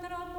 sacrament